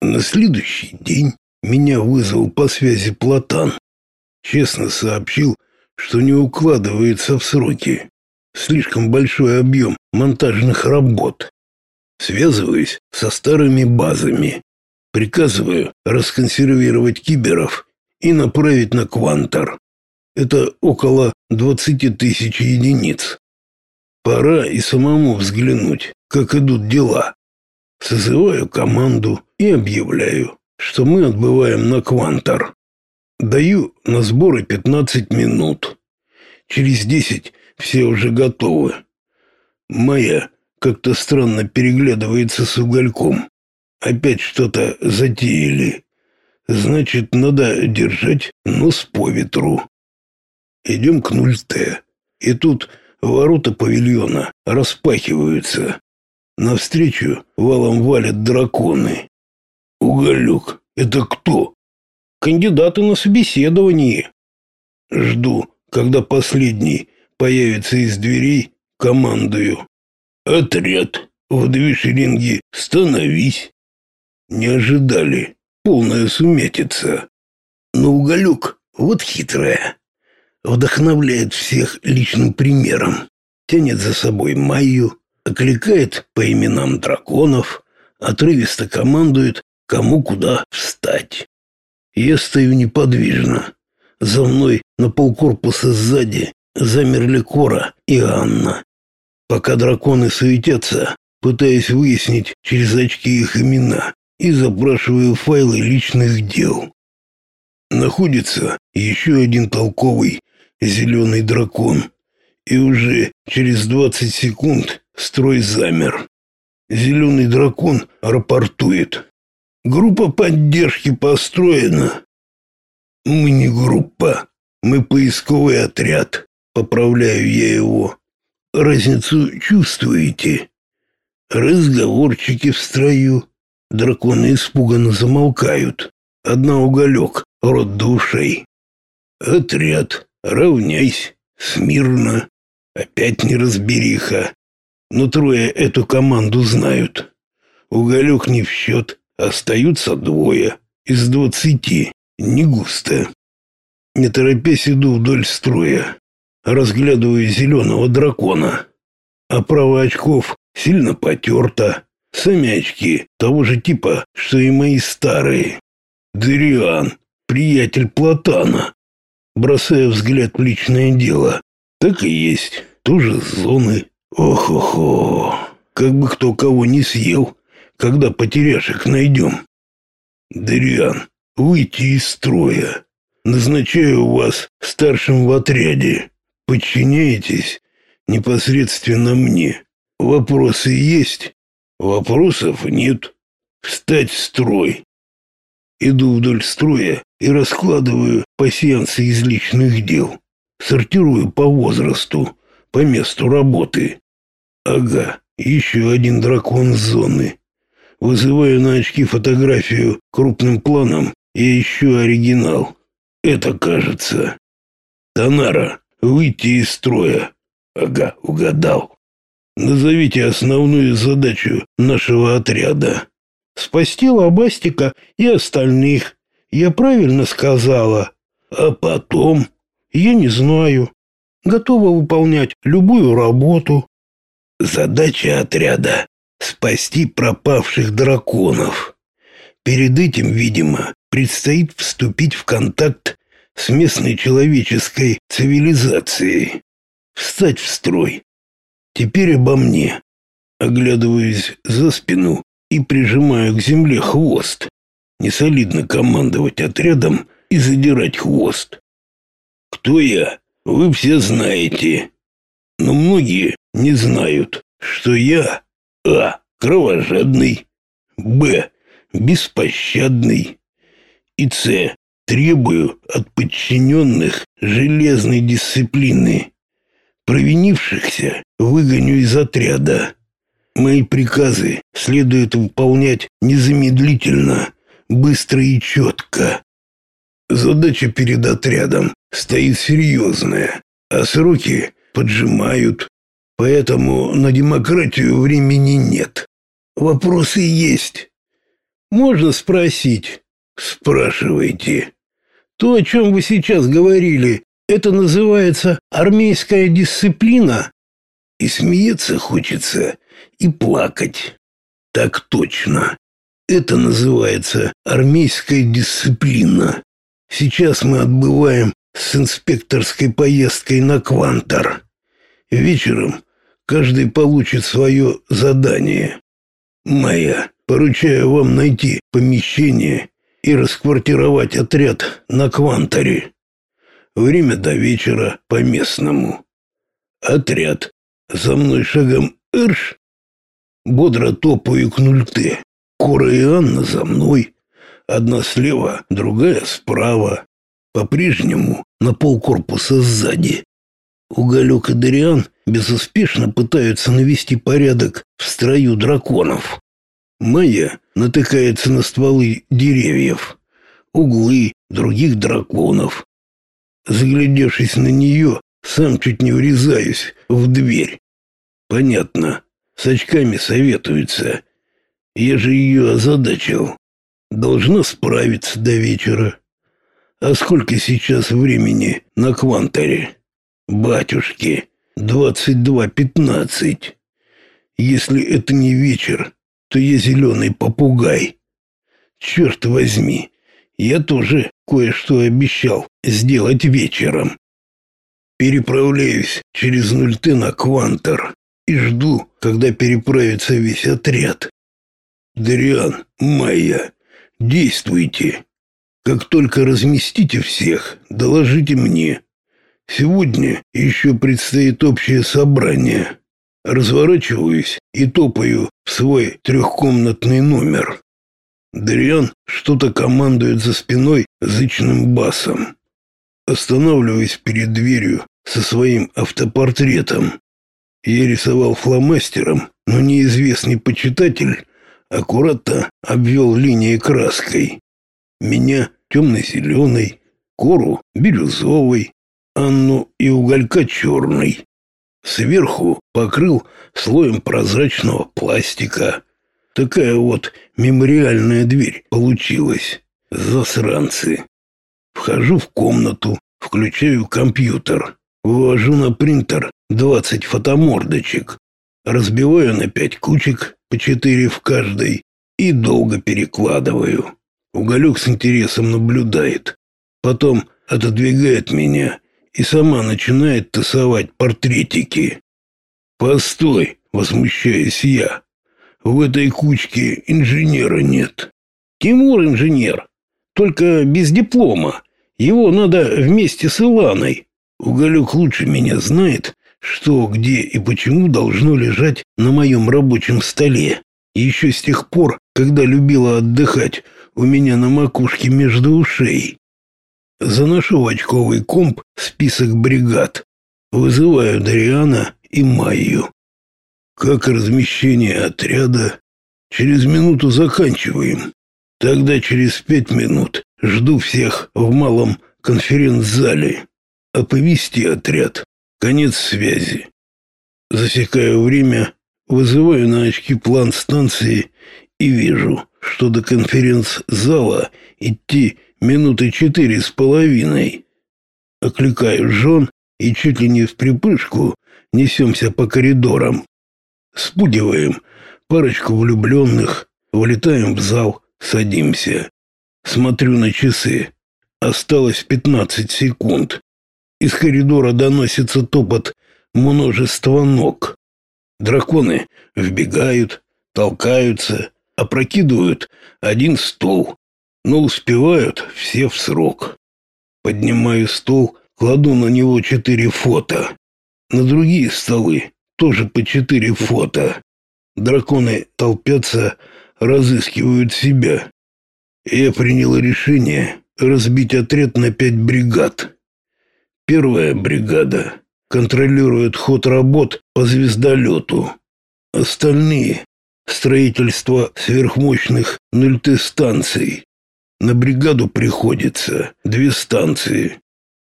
На следующий день меня вызвал по связи Платан. Честно сообщил, что не укладывается в сроки. Слишком большой объем монтажных работ. Связываюсь со старыми базами. Приказываю расконсервировать киберов и направить на Квантор. Это около 20 тысяч единиц. Пора и самому взглянуть, как идут дела. Созываю команду и объявляю, что мы отбываем на Квантор. Даю на сборы 15 минут. Через 10 все уже готовы. Моя как-то странно переглядывается с угольком. Опять что-то затеяли. Значит, надо держать нос по ветру. Идем к 0Т. И тут ворота павильона распахиваются. Навстречу валом валят драконы. Уголек, это кто? Кандидаты на собеседование. Жду, когда последний появится из дверей, командую. Отряд, в две шеренги становись. Не ожидали. Полная сумятица. Но уголек вот хитрая. Вдохновляет всех личным примером. Тянет за собой Майю, окликает по именам драконов, отрывисто командует, кому куда встать. Я стою неподвижно. За мной на полкорпуса сзади замерли Кора и Анна. Пока драконы суетятся, пытаясь выяснить через очки их имена и запрашиваю файлы личных дел. Находится еще один толковый зеленый дракон, и уже через 20 секунд Строй замер. Зеленый дракон рапортует. Группа поддержки построена. Мы не группа. Мы поисковый отряд. Поправляю я его. Разницу чувствуете? Разговорчики в строю. Драконы испуганно замолкают. Одна уголек, рот до ушей. Отряд, равняйся, смирно. Опять неразбериха но трое эту команду знают. Уголек не в счет, остаются двое из двадцати, не густо. Не торопясь иду вдоль строя, разглядываю зеленого дракона. Оправа очков сильно потерта, сами очки того же типа, что и мои старые. Дыриан, приятель Платана. Бросая взгляд в личное дело, так и есть, тоже зоны Ох-охо, как бы кто кого не съел, когда потеряшек найдем. Дыриан, выйти из строя. Назначаю вас старшим в отряде. Подчиняетесь непосредственно мне. Вопросы есть? Вопросов нет. Встать в строй. Иду вдоль строя и раскладываю пассиансы из личных дел. Сортирую по возрасту по месту работы. Ага, еще один дракон зоны. Вызываю на очки фотографию крупным планом и ищу оригинал. Это кажется. Танара, выйти из строя. Ага, угадал. Назовите основную задачу нашего отряда. Спасти Лобастика и остальных. Я правильно сказала. А потом? Я не знаю готова выполнять любую работу. Задача отряда — спасти пропавших драконов. Перед этим, видимо, предстоит вступить в контакт с местной человеческой цивилизацией. Встать в строй. Теперь обо мне. Оглядываюсь за спину и прижимаю к земле хвост. Несолидно командовать отрядом и задирать хвост. Кто я? вы все знаете. Но многие не знают, что я а. кровожадный, б. беспощадный и с. требую от подчиненных железной дисциплины. Провинившихся выгоню из отряда. Мои приказы следует выполнять незамедлительно, быстро и четко. Задача перед отрядом стоит серьезная, а сроки поджимают. Поэтому на демократию времени нет. Вопросы есть. Можно спросить? Спрашивайте. То, о чем вы сейчас говорили, это называется армейская дисциплина? И смеяться хочется, и плакать. Так точно. Это называется армейская дисциплина. Сейчас мы отбываем с инспекторской поездкой на Квантор. Вечером каждый получит свое задание. Моя, поручаю вам найти помещение и расквартировать отряд на Кванторе. Время до вечера по местному. Отряд. За мной шагом Эрш. Бодро топаю к нульте. Кора и Анна за мной. Одна слева, другая справа. По-прежнему на полкорпуса сзади. Уголек и Дариан безуспешно пытаются навести порядок в строю драконов. Майя натыкается на стволы деревьев, углы других драконов. Заглядевшись на нее, сам чуть не врезаюсь в дверь. Понятно, с очками советуются. Я же ее озадачил. Должна справиться до вечера. А сколько сейчас времени на кванторе? Батюшки, двадцать два пятнадцать. Если это не вечер, то я зеленый попугай. Черт возьми, я тоже кое-что обещал сделать вечером. Переправляюсь через Нульты на Квантор и жду, когда переправится весь отряд. Дариан, Майя, действуйте. Как только разместите всех, доложите мне. Сегодня еще предстоит общее собрание. Разворачиваюсь и топаю в свой трехкомнатный номер. Дариан что-то командует за спиной зычным басом. Останавливаюсь перед дверью со своим автопортретом. Я рисовал фломастером, но неизвестный почитатель аккуратно обвел линии краской. Меня темно-зеленой, кору бирюзовой, Анну и уголька черной. Сверху покрыл слоем прозрачного пластика. Такая вот мемориальная дверь получилась. Засранцы. Вхожу в комнату, включаю компьютер, вывожу на принтер 20 фотомордочек, разбиваю на пять кучек, по четыре в каждой, и долго перекладываю. Уголек с интересом наблюдает. Потом отодвигает меня и сама начинает тасовать портретики. «Постой!» — возмущаюсь я. «В этой кучке инженера нет». «Тимур инженер, только без диплома. Его надо вместе с Иланой». Уголек лучше меня знает, что, где и почему должно лежать на моем рабочем столе. еще с тех пор, когда любила отдыхать у меня на макушке между ушей. Заношу в очковый комп список бригад. Вызываю Дариана и Майю. Как размещение отряда? Через минуту заканчиваем. Тогда через пять минут жду всех в малом конференц-зале. Оповести отряд. Конец связи. Засекаю время, вызываю на очки план станции и вижу, что до конференц-зала идти минуты четыре с половиной. Окликаю жен и чуть ли не в припрыжку несемся по коридорам. Спугиваем парочку влюбленных, вылетаем в зал, садимся. Смотрю на часы. Осталось пятнадцать секунд. Из коридора доносится топот множества ног. Драконы вбегают, толкаются, опрокидывают один стол, но успевают все в срок. Поднимаю стол, кладу на него четыре фото. На другие столы тоже по четыре фото. Драконы толпятся, разыскивают себя. Я принял решение разбить отряд на пять бригад. Первая бригада контролирует ход работ по звездолету. Остальные — строительство сверхмощных нульты-станций. На бригаду приходится две станции.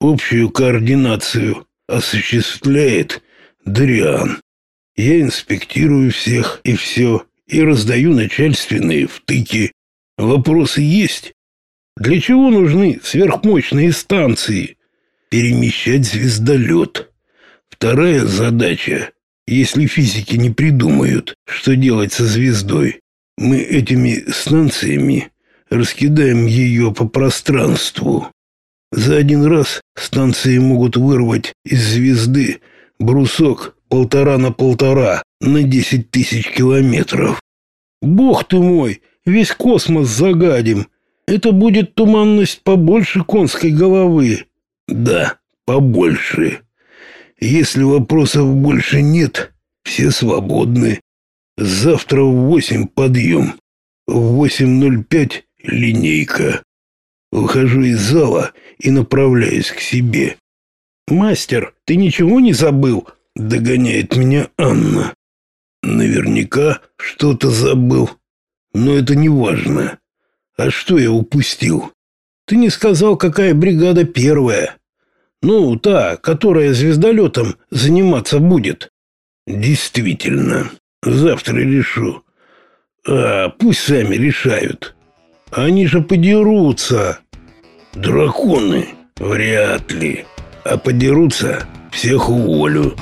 Общую координацию осуществляет Дриан. Я инспектирую всех и все, и раздаю начальственные втыки. Вопросы есть? Для чего нужны сверхмощные станции? Перемещать звездолет. Вторая задача. Если физики не придумают, что делать со звездой, мы этими станциями раскидаем ее по пространству. За один раз станции могут вырвать из звезды брусок полтора на полтора на десять тысяч километров. Бог ты мой, весь космос загадим. Это будет туманность побольше конской головы. Да, побольше. Если вопросов больше нет, все свободны. Завтра в восемь подъем. В восемь ноль пять линейка. Выхожу из зала и направляюсь к себе. «Мастер, ты ничего не забыл?» — догоняет меня Анна. Наверняка что-то забыл. Но это не важно. А что я упустил? Ты не сказал, какая бригада первая. Ну, та, которая звездолетом заниматься будет. Действительно. Завтра решу. А, пусть сами решают. Они же подерутся. Драконы? Вряд ли. А подерутся, всех уволю.